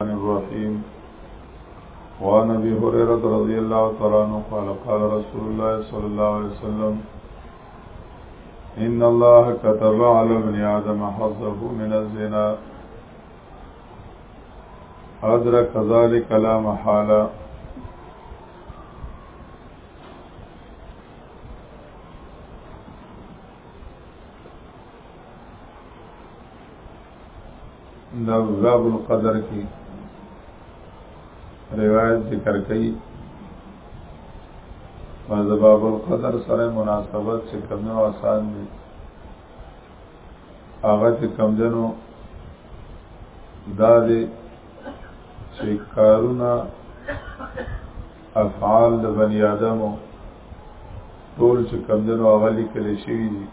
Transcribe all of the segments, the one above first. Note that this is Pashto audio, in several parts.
الرحمن الرحيم وعن ابي هريره رضي الله تعالى عنه قال قال رسول الله صلى الله عليه وسلم ان الله كتب على ابن ادم حظه من الزنا ادرك ذلك لا محاله دا باب القدر کی روایت ذکر کئی فاز باب القدر سره مناسبت چې کمنو آسان دی هغه چې کمدنو دا دی چې کارونه افعال د بنی آدمو ټول چې کمدنو هغه لیکل شوي دي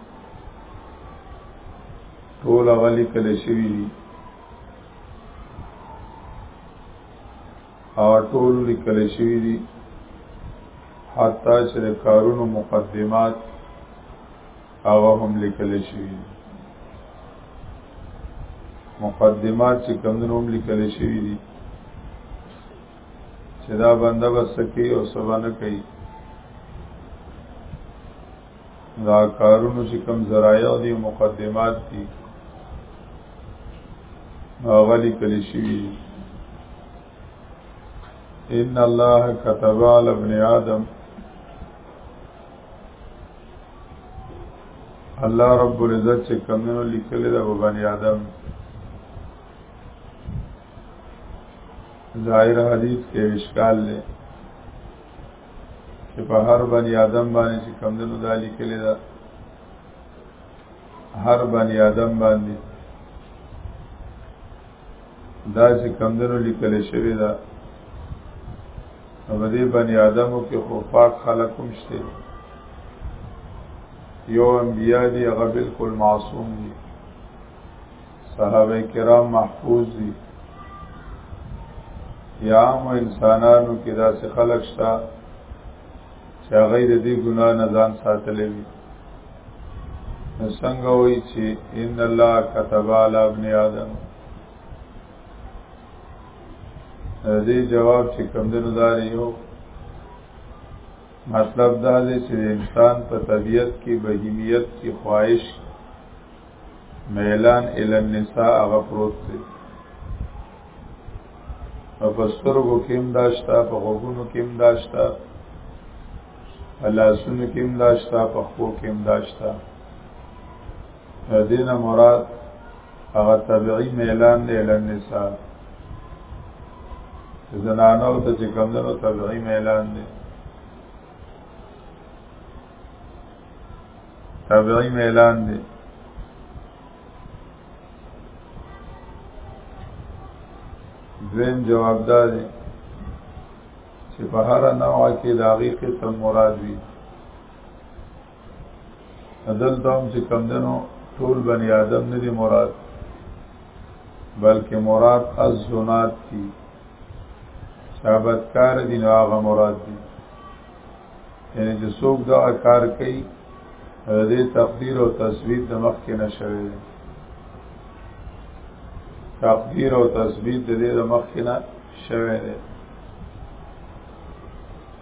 ټول هغه لیکل شوي دي او ټول لیکل شوي دي حتی چې د کارونو مقدمات هغه هم لیکل شوي دي مقدمات چې کمونو هم لیکل شوي دي چې دا بنده بس کوي او سبا نه کوي دا کارونو چې کم ذرایع دي مقدمات دي هغه لیکل شوي ان الله كتب على ابن آدم الله رب العزت چې کمنو لیکل دا په بنی آدم ظاهر حدیث کې اشکال لري چې په هر بني آدم باندې چې کمدنو دا لیکلې ده هر بني آدم باندې دا چې کمدنو لیکلې شوې ده په دې بني آدمو کې خو پاک خلک هم شته یو انبیا دي هغه بالکل معصوم دي صحابه کرام محفوظ دي یا هم انسانانو کې داسې خلک شته چې هغه د دې ګناه نه ځان ساتلی وي څنګه وایي چې ان الله كتب على ابن آدم دې جواب چې کوم دنو دار یو مطلب دا دی چې انسان په طبیعت کې بهیمیت کې خواهش میلان ال النساء هغه پروت دی په سترګو کې هم داشتا په غوګونو کې هم داشتا په لاسونو کې هم داشتا په خو کې هم داشتا دین مراد هغه طبيعي میلان دی ال النساء زنانو ته چې کمندونو طبيعي میلان دی تابعی میلان دی دویم جواب دا دی چې په هر نوع کې د هغې قسم مراد وي دلته هم چې کم دنو ټول بنی آدم نه دی مراد بلکې مراد از زنات دی شابتکار دی نو هغه مراد دی یعنی چې څوک دا کار کوي دې تقدیر او تثبیت د مخ کې نشوي دی تقدیر او تثبیت د دې د مخ کې نه شوی دی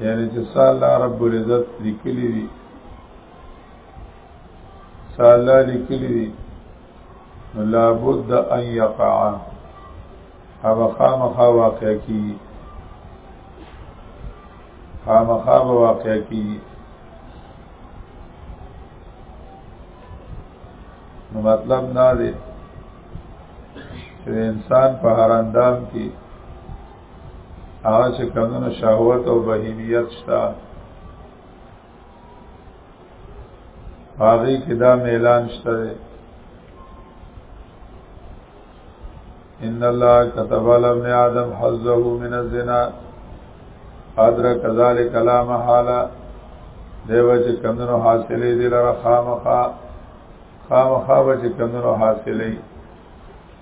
یعنی چې الله رب العزت لیکلی دی الله لیکلی دی لا بد ان يقع او خامخا واقع کی خامخا واقع کی نو مطلب دا دی چې انسان په هر اندام کې هغه چې کمونه شهوت او بهیمیت شته هغه کې دا اعلان شته ان الله كتب على ابن ادم حظه من الزنا ادرك ذلك لا محاله دیو چې کمونو حاصلې دي لره خامخا خامخا به چې کمونو حاصلې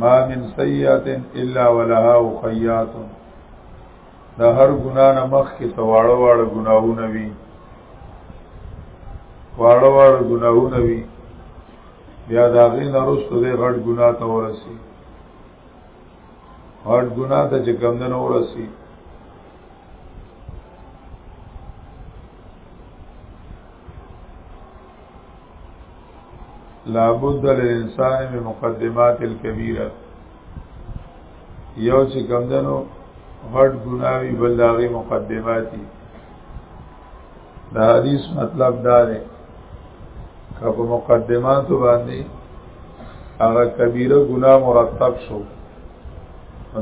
ما من سیئات الا ولها خیات دا هر ګنا نه مخ کې سواړه واړه ګناهونه وي واړه واړه ګناهونه وي بیا دا غي نه رسته دې غټ ګنا ته ورسي غټ ګنا ته چې کم نه ورسي لابد للانسان من مقدمات الكبيره یو چې کم دنو غټ ګناوي بل داغي مقدماتي دا حدیث مطلب دا دی که په مقدماتو باندې هغه کبیره ګناه مرتب شو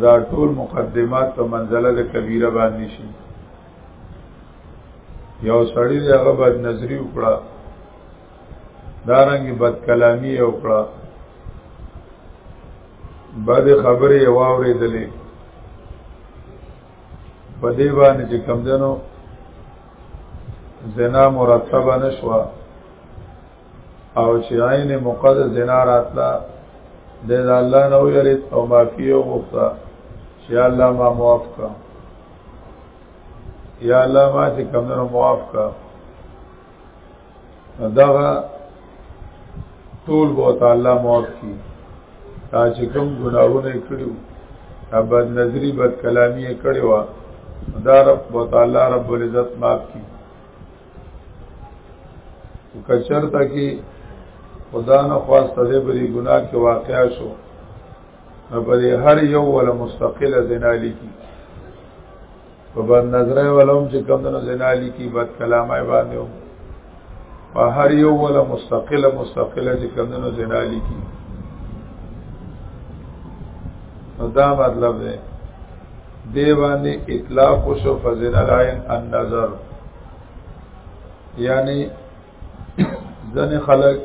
دا ټول مقدمات په منزله د کبیره باندې شي یو سړی دی هغه بد نظری وکړه دارنګ بد کلامی وکړه بد خبرې واورې دلې په دې باندې چې کم دنو زنا مرتبه نشوه او چې عین مقدس زنا راتلا د الله نو یریت او معافی او غفتا چې الله ما معاف کا یا الله ما چې کمنو معاف کا دا ټول بو تعالی معاف کی تا چې کوم ګناهونه کړیو ابد نظری بد کلامی کړیو دا رب بو تعالی رب العزت معاف کی کچرتا کې خدا نه خواسته دې بری ګناه کې واقع شو نو پر هر یو ولا مستقل زنا لیکي په بد نظر ولوم چې کوم نه زنا لیکي بد کلامه باندې هم په هر یو ولا مستقل مستقل چې کوم نه زنا لیکي نو دا مطلب دی دی باندې اطلاق شو فزن العين النظر یعنی ځنه خلق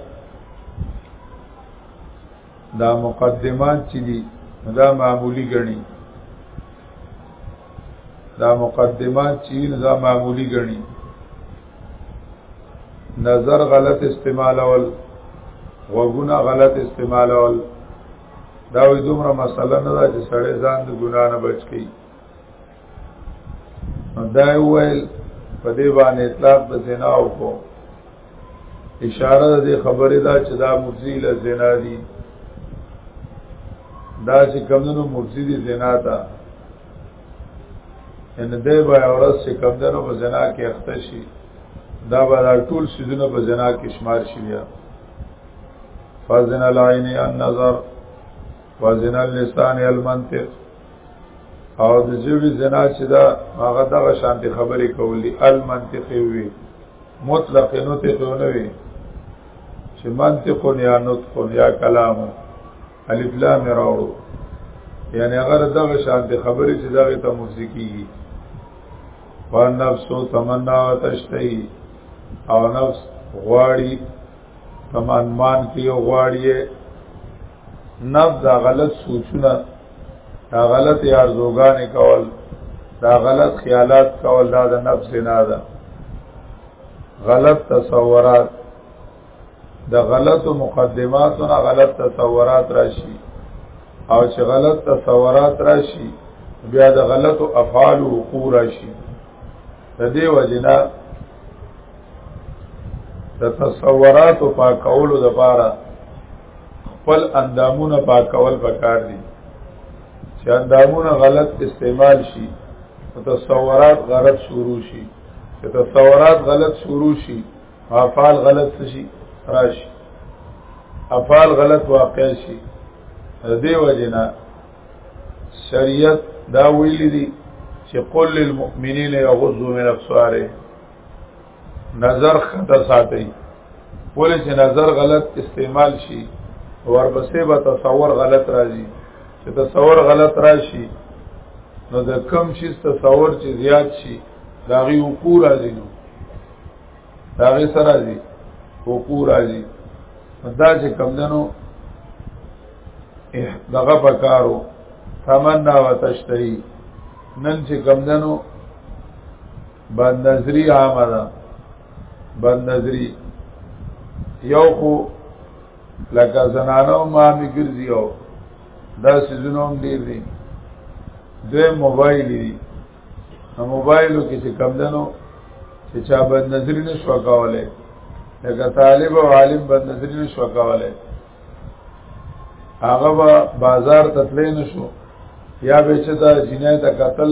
دا مقدمات چې دي دا معمولی غني دا مقدمات چې دا معمولی غني نظر غلط استعمال اول وغونه غلط استعمال اول دا وې دومره مسله نه ده چې سړی ځان د ګنا نه بچ کی دا ویل په دې باندې اطلاق د زنا او کو اشاره د خبره دا چې دا مفزیل زنا دي دا چې کمونو مفزیل زنا ده ان دې به اورس چې کمونو په زنا کې اخته شي دا به ټول سيزونه په زنا کې شمار شي بیا فزن العين النظر وزن اللسان المنطق او د جوړي زنا چې دا هغه دغه شانتي خبرې کولې المنطق وي مطلق نطق نه وي چې منطق یا نطق یا کلام الف لام راوړو یعنی هغه دغه شان د خبرې چې دغه ته موسیقي فنفس تمنا تشتي او نفس غواړي تمان مان کې غواړي نفس دا غلط سوچونه دا غلط یارزوګانې کول دا غلط خیالات کول دا د نفس نه ده غلط تصورات د غلط مقدماتو نه غلط تصورات راشي او چې غلط تصورات راشي بیا د غلط افعال وقوع راشي د دې وجنه د تصورات او پاکولو د پاره خپل اندامونه پاکول پکار دي چې اندامونه غلط استعمال شي تصورات غلط شروع شي چې تصورات غلط شروع شي افعال غلط شي راشي افعال غلط واقع شي دې وجنا شریعت دا ویل دي چې قل للمؤمنین یغضوا من ابصارهم نظر خطا ساتي ولې چې نظر غلط استعمال شي ورپسې به تصور غلط راځي چې تصور غلط راشي نو د کم شي تصور چې زیات شي دا غي وقوع راځي نو هغه سره دي او پور راځي دا چې کم دنو دغه پکارو تمنا وتشتهي نن چې کم دنو بد نظری عامه ده بد نظری یو خو لکه زنانو ما می ګرځي او دا سيزونو هم ډیر دي دوی موبایل دي نو موبایلو کې چې کم دنو چې چا بد نظر نه شو کولای لکه طالب او عالم بد نظر نه شو کولای هغه با بازار ته تللی نه شو یا به چې دا جنایت قتل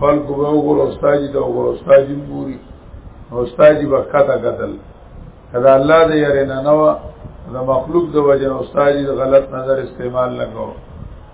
خلق به وګورو استاد ته وګورو استاد یې ګوري استاد یې وخته قتل کدا الله دې یاره نه نو د مخلوق د وجه استاد غلط نظر استعمال نه کوو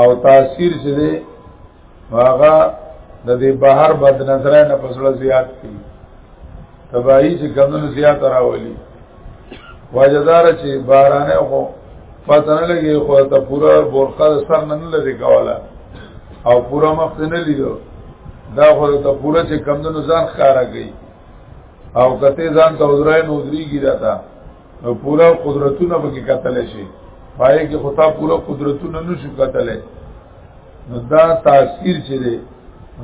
او تاثیر چې دی هغه د دې بهر بد نظر نه پسړه زیات کی تباہی چې کمونو زیات راولي واجدار چې بارانه خو پته نه لګي خو ته پورا بورقه سر نه لري کوله او پورا مخ نه لیدو دا خو ته پورا چې کمونو ځان خاره گئی او کته ځان ته وزرای نو دري ګیرا تا نو پورا قدرتونه به کتل شي پای کې خطا پورا قدرتونه نشو کتل نو دا تاثیر چې دی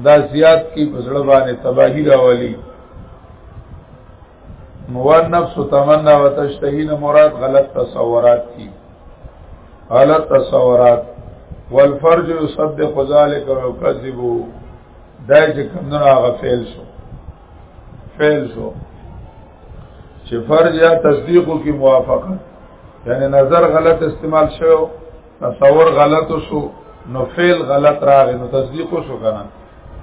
دا زیات کې پسړه باندې تباہی راولي موان نفس تمنا وتشتهین مراد غلط تصورات کی غلط تصورات والفرج يصدق ذلك ويكذب دای چې کمنو هغه فعل شو فعل شو چې فرض یا تصدیق کی موافقه یعنی نظر غلط استعمال شو تصور غلط شو نو فعل غلط راغی نو تصدیق شو کنه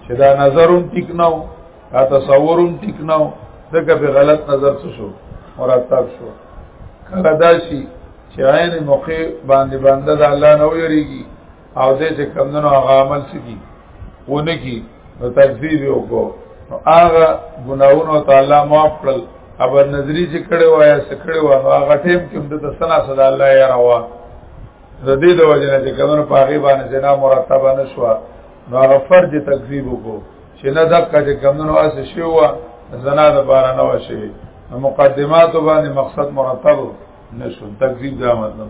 چې دا نظرون ټیک نه او دا تصورون ټیک نه او دغه به غلط نظر څه شو مرتب شو کله دا شي چې عین موقع باندې باندې د الله نه ویریږي او دې چې کمندونو هغه عمل سکی ونه کی نو تکذیب وکړو نو هغه ګناونو تعالی معاف کړل ابا نظری چې کړي وایا سکړي وا هغه ټیم کې هم د سنا صدا الله یا روا د دې د وجه نه چې کمنو پاغي باندې جنا مرتبه نشو نو هغه فرض تکذیب وکړو چې نه دقه چې کمنو اس شو وا زنا د بار نه وشي مقدمات باندې مقصد مرتب نشو تکذیب دا مطلب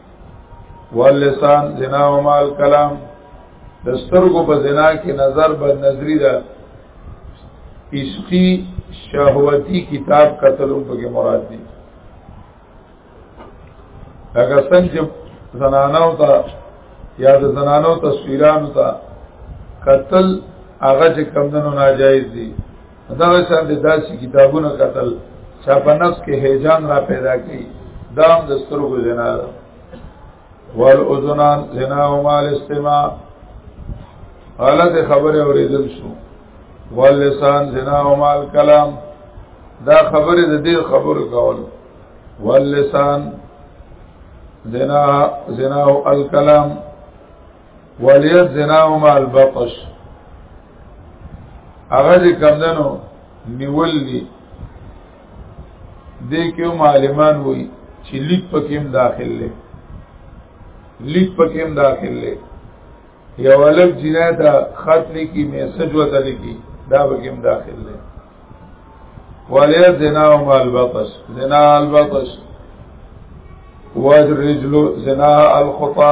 واللسان زنا و مال کلام دسترګو په زنا کې نظر به نظری ده عشقی شهوتی کتاب قتلون پکې مراد دي لکه څنګه زنانو ته یا د زنانو تصویرانو ته قتل هغه چې کمدنو ناجایز دي دا شان د داسې کتابونو قتل چا په نفس کې هیجان را پیدا کړي دا هم د سترګو زنا ده والاذنان زنا او مال استماع غلط خبره اوریدل شو واللسان زنا او مال کلام دا خبره د دې خبرو کول واللسان زنا زنا او الکلام والید زنا او مال بطش هغه دې کمدنو نیول دي دې کې معلمان وایي چې لیک پکې هم داخل لې لیک پکې هم داخل لې یو الف جنایت خط لیکي میسج وته لیکي دا پکې هم داخل لې ولې زنا او مال بطش زنا البطش والرجل زنا الخطا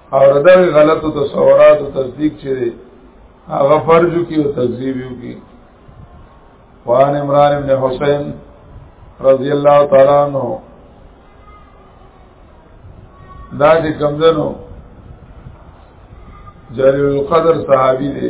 او دا غلطو تصورات او تصدیق چې هغه فرض کی او تکذیب یو کی وان عمران ابن حسین رضی الله تعالی عنہ دا چې کمزنو جلیل القدر صحابی دی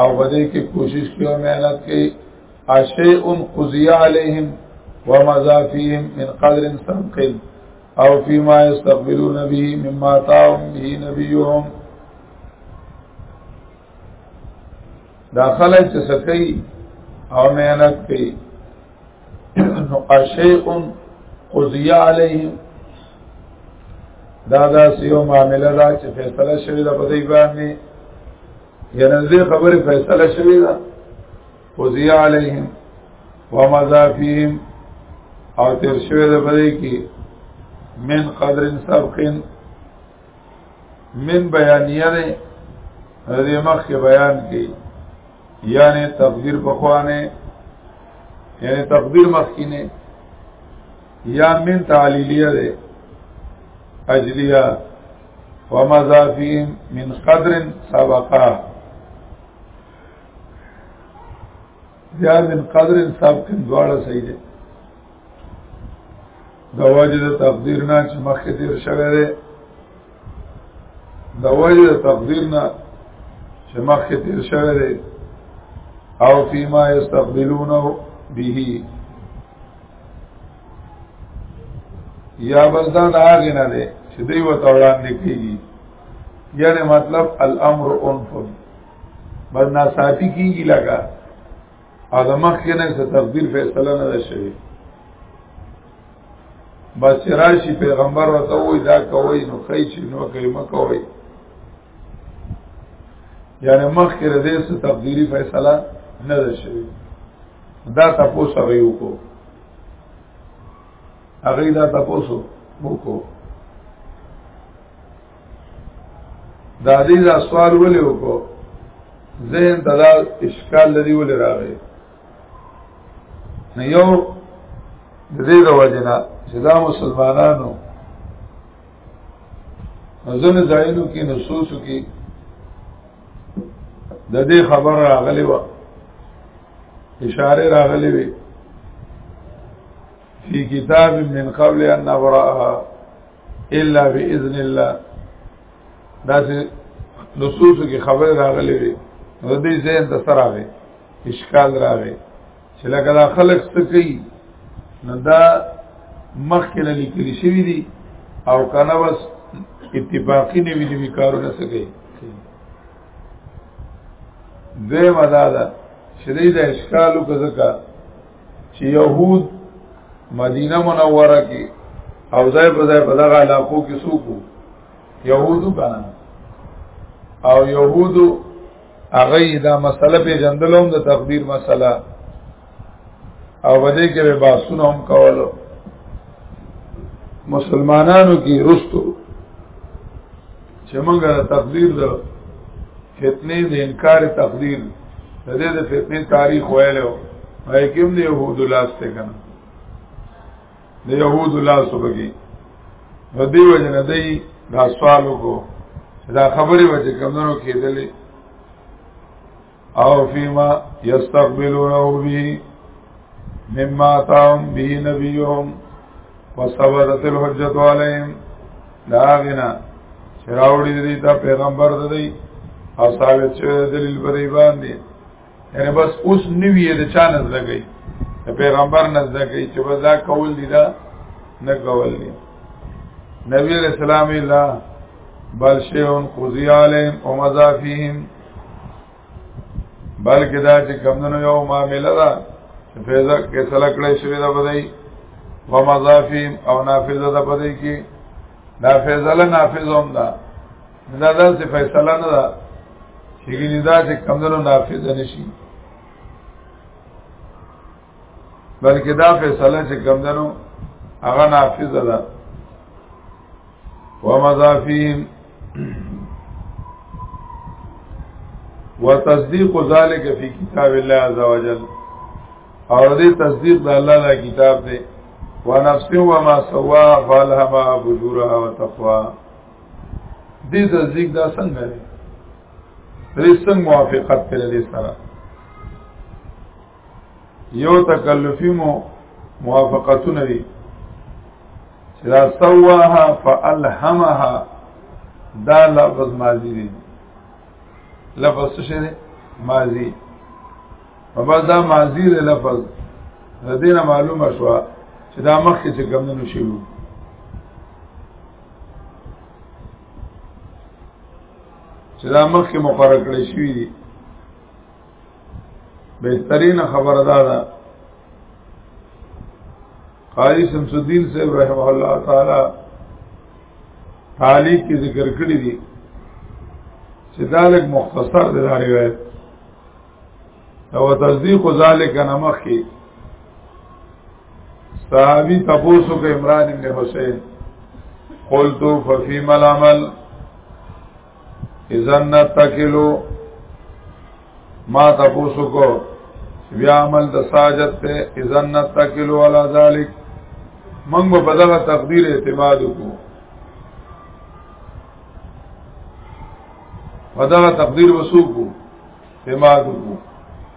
او بده کې کوشش کوي مهنت کوي اشیء قضی علیهم ومذا فیهم من قدر سنقل او فيما يستقبلون به مما تاهم به نبيهم دا خلک چې سکی او مهنت کوي نو اشیء قضی علیهم دا دا سیو معاملہ دا چې فیصله شوی دا په دې باندې یرنزی خبر فیصله شوی دا وزی علیهم ومزا فیهم او تیر شوی دا بدئی کی من قدر سبقین من بیانیه ده رضی مخ کے بیان کی یعنی تقدیر پخوانے یعنی تقدیر مخ کی نے یا من تعلیلیه ده اجلیه ومضافی من قدر سبقا یا من قدر سبق دواړه صحیح دي د وجه د تقدیر نه چې مخکې تیر شوی دی د وجه د تقدیر نه چې مخکې تیر شوی دی او فيما يستقبلونه به یا بس دا دا آغی نه دی چې دی و توڑان نکیگی یعنی مطلب الامر انفن بس ناساتی کیگی لگا او دا مخی نه سا تقدیر فیصله نه ده شوی بس چې راشي پیغمبر ورته وای دا کوي نو خی چې نو کوي مکوي یعنی مخکې د دې څه تقديري فیصله نه ده شوې دا تاسو سره یو کو هغه دا تاسو وکړو دا دې دا سوال ولې وکړو ذهن ته دا اشکال لري ولې راغی نه یو د دې د وجنه چې دا مسلمانانو ځنه ځایونو کې نصوصو کې د دې خبر راغلی و اشاره راغلی وی فی کتاب من قبل ان نبراها الا باذن الله دا چې نصوص کې خبر راغلی وی نو دې ځین ته سره وی اشکال راغی چې لکه دا خلک څه کوي نو دا مخکې لیکل شوی دی او کنه بس اتفاقی نه ویلي کارونه څه کوي دوی مدا ده چې دې د اشکالو کزکا چې يهود مدینه منوره کې او ځای په ځای په دغه علاقو کې سوکو يهودو کنه او يهودو هغه دا مسله په جندلوم د تقدیر مسله او بده کې به باسونه هم کولو مسلمانانو کې رستو چې موږ د تقدیر د فتنې د انکار تقدیر د دې د فتنې تاریخ ویلو هاي کوم دی يهود لاس ته کنه د يهود لاس وبګي په دې وجه نه دی دا سوال وکړو دا خبره وجه کمنو کېدلې او فيما يستقبلونه به مما تام به نبيهم وصبرت الحجت عليهم داغنا چراوڑی دی تا پیغمبر دی او ثابت شوی دلیل پر ایبان دی یعنی بس اوس نوی د چا نزد گئی د پیغمبر نزد گئی چې بس دا قول دی دا نه قول دی نبی علیہ السلام الله بل شیون خوزی عالم و مضافیهم بلکې دا چې کمونو یو معامله ده چې فیضا کې سره کړی شوی دا بدای و مضافیم او نافذه ده بدای کې نافذه له نافذ هم ده دا دا څه فیصله نه ده چې ګینه دا چې کمونو نافذ نشي بلکې دا فیصله چې کمونو هغه نافذ ده و مضافیم وتصدیق ذلک فی کتاب الله عز وجل اور دې تصدیق د الله دا کتاب دی ونفس و ما سوا فالهما فجورها وتقوا دې تصدیق دا څنګه دی دې څنګه موافقت پر دې سره یو تکلفی مو موافقتونه دي چې دا سواها فالهمها دا لفظ ماضی دی لفظ څه شي ماضی په بس دا ماضی دی لفظ د دې نه معلومه شو چې دا مخکې چې کوم نه شي چې دا مخکې مقرر کړی شوی دی بهترین خبر دا ده قاری شمس الدین صاحب رحمه الله تعالی تعالی کی ذکر کړی دی چې دا لږ مختصر دی دا روایت او تصدیق ذالک نمخ کی صحابی تبوسو که عمران ابن حسین قلتو ففیم العمل اذن نتکلو ما تفوسو کو بیا عمل د ساجت ته اذن نتکلو علی ذلک من به بدغه تقدیر اعتماد کو بدغه تقدیر وسو کو اعتماد کو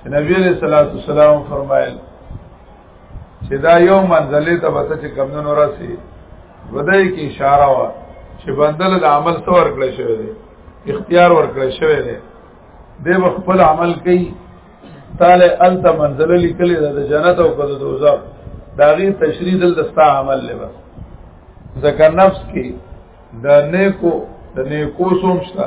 چې نبی علیہ الصلوۃ والسلام فرمایل چې دا یو منزله ته به چې کمنو راسي ودای کی اشاره وا چې بندل د عمل څور کړی شوی دی اختیار ورکړی شوی دی د خپل عمل کوي تعالی انت منزله لیکل د جنت او د دوزخ دا غي تشریح دل دستا عمل لبا ذکر نفس کې د نیکو د نیکو سومشتا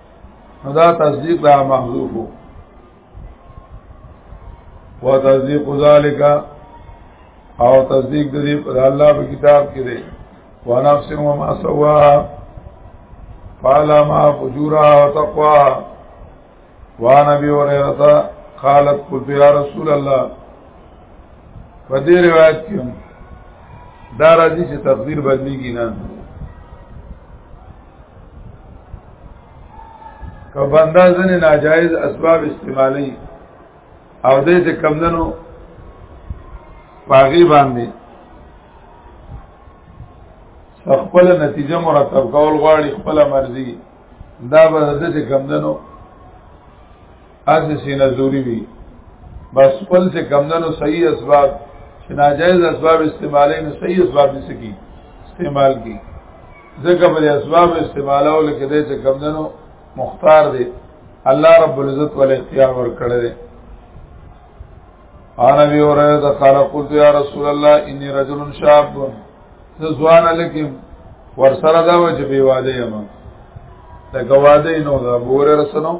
نو دا تصدیق دا محذوف و تصدیق ذالک او تصدیق د دې پر الله په کتاب کې دی و نفس و ما سوا فعلا ما فجورا و تقوا و نبی و ریرتا قالت قلت یا رسول الله په دې روایت کې دا راځي چې تقدیر بدلیږي نه که بنده ځنې ناجایز اسباب استعمالي او دې ته کمندنو باغی باندې خپل نتیجه مرتب کول غواړي خپل مرزي دا به د څه کمندنو هغه سینه زوري وي بس خپل څه کمندنو صحیح اسباب چې ناجایز اسباب استعمالې نه صحیح اسباب دي سکی استعمال کی ځکه په اسباب استعمالو لکه دې چې کمندنو مختار دي الله رب العزت ول اختیار ور کړی دی انا بي اوره ده قال قلت يا رسول الله اني رجل شاب زوان لكم ورسره دا وجه بي واده يم دا واده نو دا بوره رسنو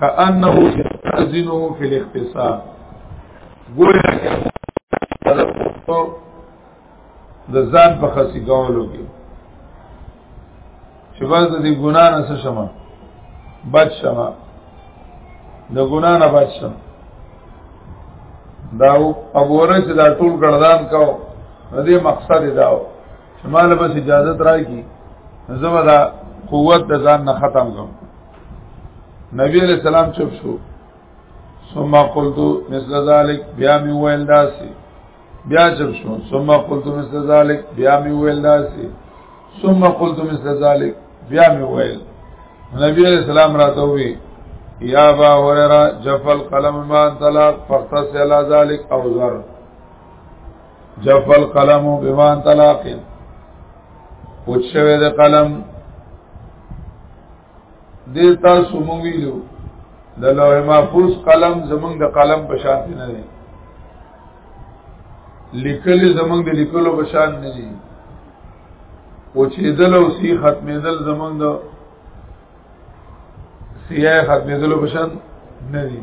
کأنه یستأذنه فی الاختصام گویا که د ځان په خسی کولو کې چې باز د دې ګنا نه څه شمه بچ شمه د ګنا نه بچ شمه دا ابوره چې دا ټول ګردان کاو دې مقصد دا و شمال بس اجازه ترای کی زبدا قوت د ځان نه ختم کوم نبی علیہ السلام چپ شو ثم قلت مثل ذلك بیا می ویل داسي بیا چپ شو ثم قلت مثل ذلك بیا می ویل داسي ثم قلت مثل ذلك بیا می ویل نبی علیہ السلام راته وی یا با هررا جفل قلم ما طلاق فقط سلا ذلك او ذر جف القلم بمان طلاق پوچ شوه د قلم دیتا سمویلو د لوح محفوظ قلم زمونږ د قلم په شان نه دی لیکل زمونږ د لیکلو په شان نه دی پوچیدل او سی ختمیدل زمونږ د سیاه ختمیدلو په شان نه دی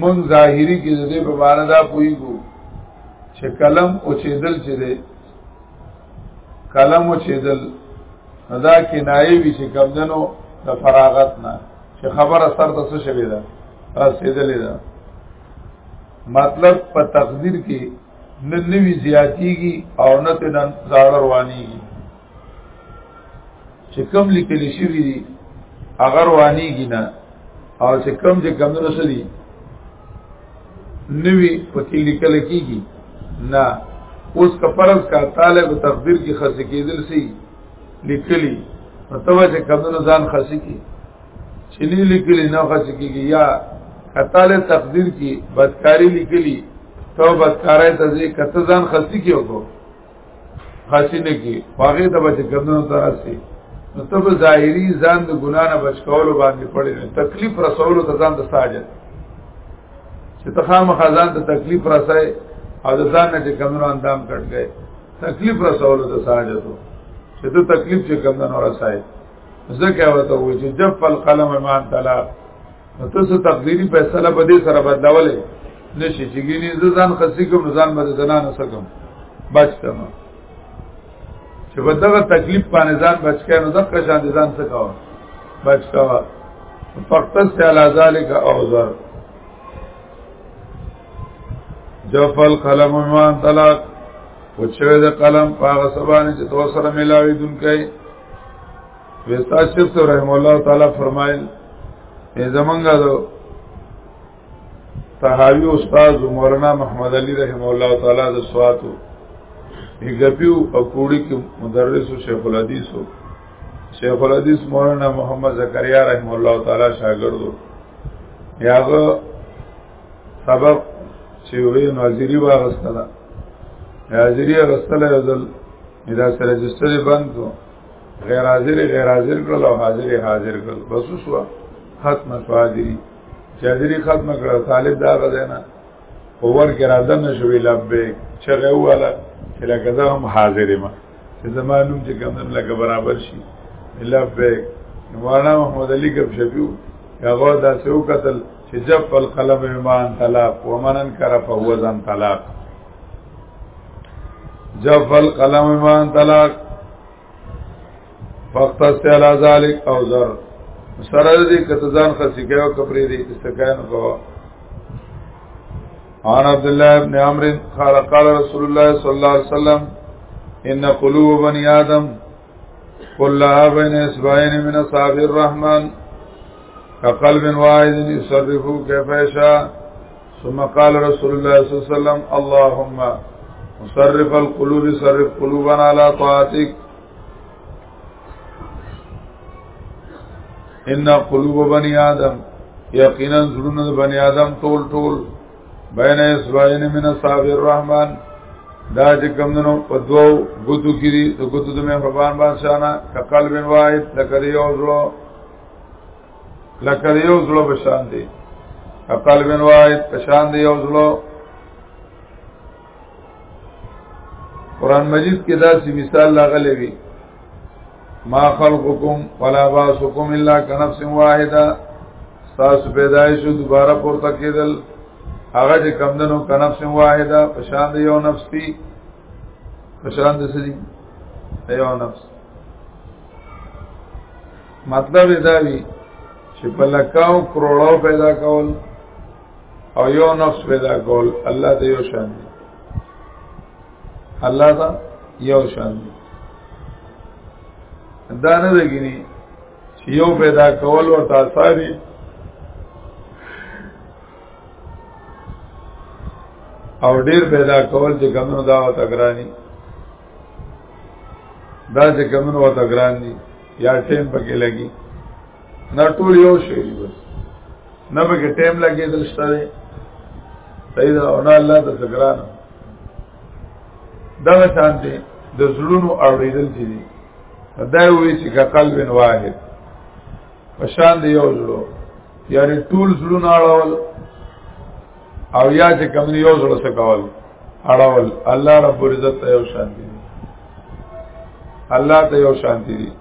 مونږ ظاهری کې د دې په اړه دا پویګو چې قلم او چې دل چې دی قلم او چې دل دا کې نایوي چې کمدنو د فراغت نه چې خبره سر ته څه شوی ده رسیدلې ده مطلب په تقدیر کې نه نوی زیاتیږي او نه تنن زړه روانيږي چې کم لیکل شوی دی اگر وانی گینا او چې کم چې کم نه رسدي نوی پکې لیکل کیږي نه اوس کا فرض کا طالب تقدیر کی خاص کېدل سي لیکلی مطلب چې کم نه ځان خاص کی چې نه لیکلی نه خاص کیږي یا کتاله تقدیر کی بدکاری لیکلی تو بدکارای ته ځکه ته ځان خاص کیږي حسینه کې هغه د بچ کمنو تر راسي نو ته به ظاهري ځان د ګنا نه بچ کولو باندې پړې نه تکلیف رسولو ته ځان د ساجت چې ته خامخ ځان ته تکلیف رسای او د ځان نه چې کمنو اندام کټ گئے تکلیف رسولو ته ساجت چې ته تکلیف چې کمنو رسای ځکه وته وي چې جف القلم مان تعالی تاسو تقديري فیصله په دې سره بدلولې نشي چې ګینې ځان خسي کوم ځان باندې زنا نه سکم بچتم چې په دغه تکلیف باندې ځان بچ کړي نو ځکه شان دي ځان څه کاوه بچ کاوه فقط سے علی ذلک اوذر جفل قلم ایمان طلاق وچوه د قلم پاغه سبانه چې تو سره ملاوي دن کوي وستا شیخ رحم الله تعالی فرمایل زمونږه د تهاوی استاد مولانا محمد علی رحم الله تعالی د سواتو ایګپیو او کوړی کې مدرس او شیخ الحدیث او شیخ الحدیث مولانا محمد زکریا رحم الله تعالی شاګرد یاغه سبق چې وی ناظری واغستله ناظری واغستله یو ځل دا سره رجستر بند کو غیر حاضر غیر حاضر کړل او حاضر حاضر کړل بس وسو ختم فاضی چې حاضری ختم کړل طالب دا غزنه اور کې را دن شوې لبیک چې غواله چې لکه زه هم حاضر ما چې زمانوم چې کوم دم لکه برابر شي لبیک مولانا محمد علي کب شفیو هغه دا سو قتل چې جب القلم ایمان طلاق ومنن کرف هو ځان طلاق جب القلم ایمان طلاق فقط استعلا ذلك او ذر سره دې کتزان خسي کېو کپري دې استکان بوا عن عبد الله بن عمرو قال قال رسول الله صلى الله عليه وسلم ان قلوب بني ادم كلها بين اصبعين من اصابع الرحمن كقلب واحد يصرفه كيف يشاء ثم قال رسول الله صلی الله علیه وسلم اللهم مصرف القلوب صرف قلوبنا على طاعتك ان قلوب بني ادم یقینا زړونه بني ادم ټول ټول بین اسبعین من اصحاب الرحمن دا چې کمندنو په دوو غوتو کې دي د غوتو د مهربان بادشاہ نه کقلب واحد لکه یو زړه لکه یو زړه بشان دی عقل بن واحد بشان دی یو زړه قران مجید کې دا سی مثال لاغلی وی ما خلقکم ولا باسکم الا كنفس واحده تاسو پیدایش دوباره پورته کېدل هغه چې کمندنو کنفس واحده پشان دی یو نفس دی پشان د سړي یو نفس مطلب دا دی چې په لکاو کروڑو پیدا کول او یو نفس پیدا کول الله ته یو شان دی الله ته یو شان دی دا نه لګینی چې یو پیدا کول او تاساری او ډیر پیدا کول چې کمنو دا وتګرانی دا چې کمنو وتګرانی یا ټیم پکې لګي نه ټول یو شی دی بس نه پکې ټیم لګي دلشته دی صحیح ده او نه الله ته ذکرانه دا شان دی د زړونو اړېدل چې دي دا وی چې قلب واحد پشان دی یو زړه یعنی ټول زړونه اړول او یا چې کم دی یو زړه سکول اړول الله رب عزت ته یو شان دی الله ته یو شان دی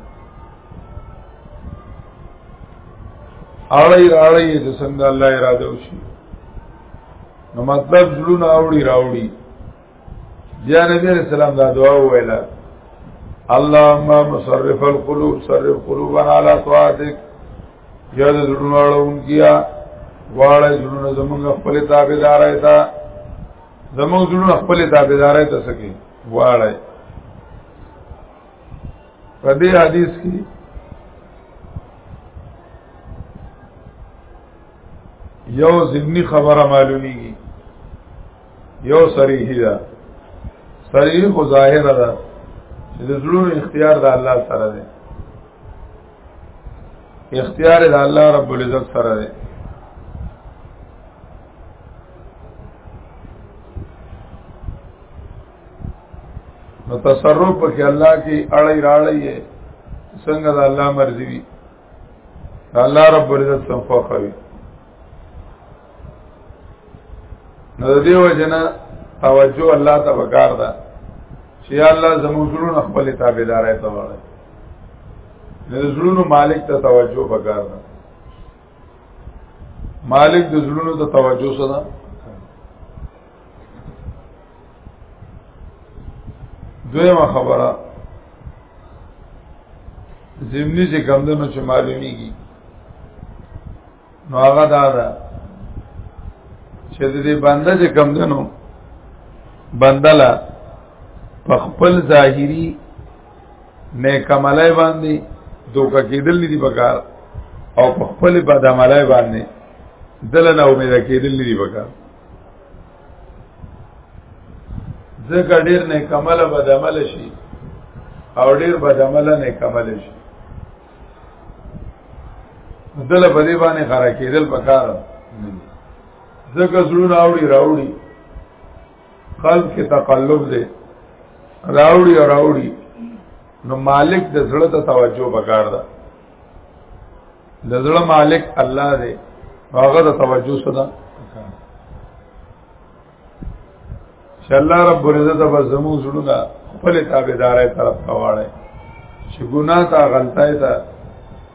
اړی راړی چې څنګه الله اراده وشي نو مطلب زړونه اوړي راوړي بیا نبی علیہ السلام دا دعا ویلا اللهم مصرف القلوب صرف قلوبنا على طاعتك یا د زړونو اړون کیا واړه زړونو زمونږ خپل تابعدارای تا زمونږ زړونو خپل تابعدارای ته سکی واړه په دې حدیث کې یو ضمنی خبره معلومیږي یو صریحی ده صریح خو ظاهر ده چې د زړونو اختیار د الله سره ده اختیار د الله رب العزت سره ده نو تصرف پکې الله کې اړې راړې څنګه د الله مرضی وي الله رب العزت سم خوخوي نو د دې وجنه توجه الله ته وکړ دا چې الله زموږ زړونو خپل تابعدارای ته وړي د زړونو مالک ته توجه وکړ دا مالک د زړونو ته توجه سره دویمه خبره زمینی چې کمدنو چې معلومیږي نو هغه دا ده چې د دې بنده چې کمدنو بندلا په خپل ظاهری نیک عملای باندې دوکه کېدل دي بکار او په خپل بد عملای باندې دلنه امید کېدل دي بکار ځکه ډیر نه کمل به د عمل شي او ډیر به د عمل نه کمل شي دل په دې باندې خره کېدل پکار ځکه زړونه اوړي راوړي قلب کې تقلب دی راوړي او راوړي نو مالک د زړه ته توجه پکار ده د زړه مالک الله دی هغه د توجه صدا چې الله رب العزت به زموږ زړونه خپل تابعداري طرف ته واړي چې ګناه تا غلطای تا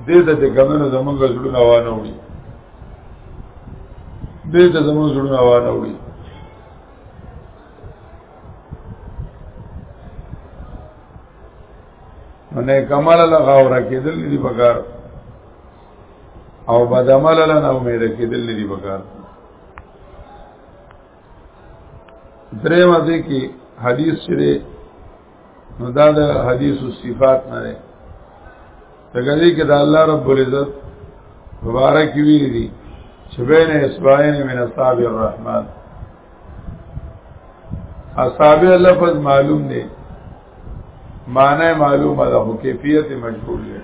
دې د ګمنو زموږ زړونه وانه وړي دې د زموږ زړونه وانه وړي نه کمال له غاور کېدل دي بګار او بدعمل له نه امید کېدل دي بګار درې مزه کې حدیث شری نو دا د حدیث او صفات نه ده څنګه دې کې د الله رب العزت مبارک ویری دي چې بین اسباین من اصحاب الرحمن اصابع لفظ معلوم دی معنی معلومه ده خو کیفیت مجهول دی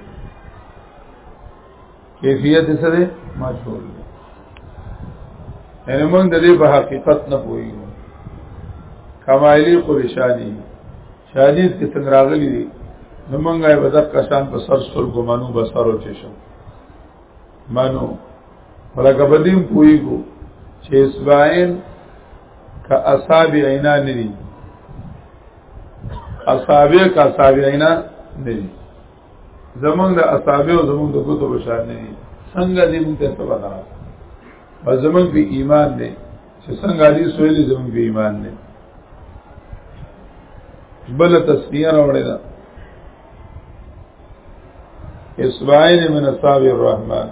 کیفیت څه دی مجهول دی یعنی موږ د دې په حقیقت نه پوهیږو کمایلی قریشانی شادیث کې څنګه راغلی دی نو موږ یې بدق کسان په سر سر ګمانو بسارو چشم منو ولکه بدیم پوی کو چې اسباین کا اصابع عینا ندی اصابع کا اصابع عینا ندی زمونږ د اصابع او زمونږ د ګوتو بشار ندی څنګه دې موږ ته سبا درا او زمونږ په ایمان دی چې څنګه دې سویلې زمونږ په ایمان دی بل تسلیه راوړی دا اسماعیل من اصحاب الرحمن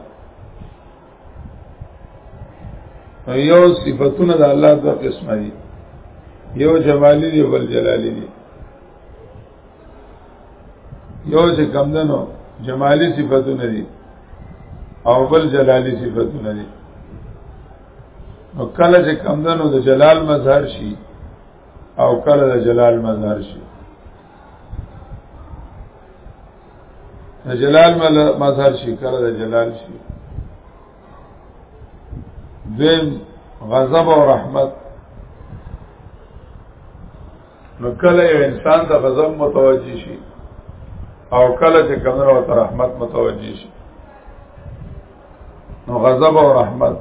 یو صفاتونه د الله د قسمه دي یو جمالی دی بل جلالی دی یو چې کمدنو جمالی صفاتونه دي او بل جلالی صفاتونه دي نو کله چې کمدنو د جلال مظهر شي او کله د جلال مظهر شي جلال مظهر شي کله د جلال شي دیم غضب او رحمت نو کله یو انسان د غضب متوجی شي او کله چې کمنو او رحمت متوجی شي نو غضب او رحمت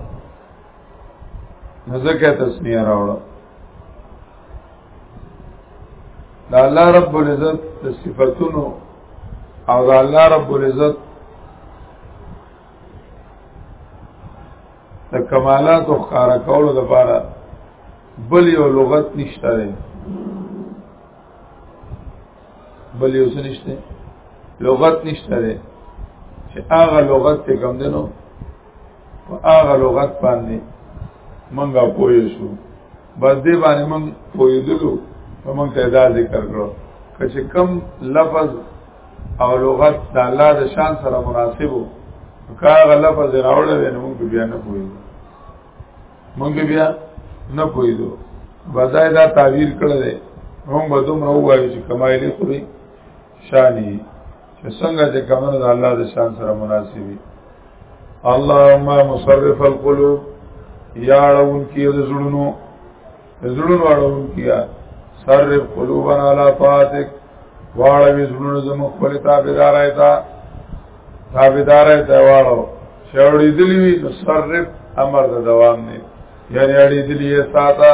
نو ځکه تسمیه راوړه دا الله رب العزت د صفاتونو او دا الله رب العزت د کمالات او ښکارا کولو لپاره بل یو لغت نشته دی بل یو څه نشته لغت نشته دی چې هغه لغت ته کم دینو په هغه لغت باندې منګه پوه شو بس دې باندې موږ پوهېدلو نو موږ ته دا ذکر کړو چې کم لفظ او لغت د الله د شان سره مناسب وو کاغه لفظ راوړل دی نو موږ بیا نه پوهېږو موږ بیا نه پوهېږو بځای دا تعبیر کړل دی موږ به دومره ووایو چې کمایلی خوري شانی چې څنګه چې کمنو د الله د شان سره مناسبي اللهم مصرف القلوب یا اړون کی د زړونو د زړونو اړون کیا صرف قلوبنا علی طاعتک واړوي زړونو زموږ خپل تابعدار ایتا تابعدار ایتا واړو شوړې دلی وی نو صرف امر د دوام نه یعنی اړې دلی ساته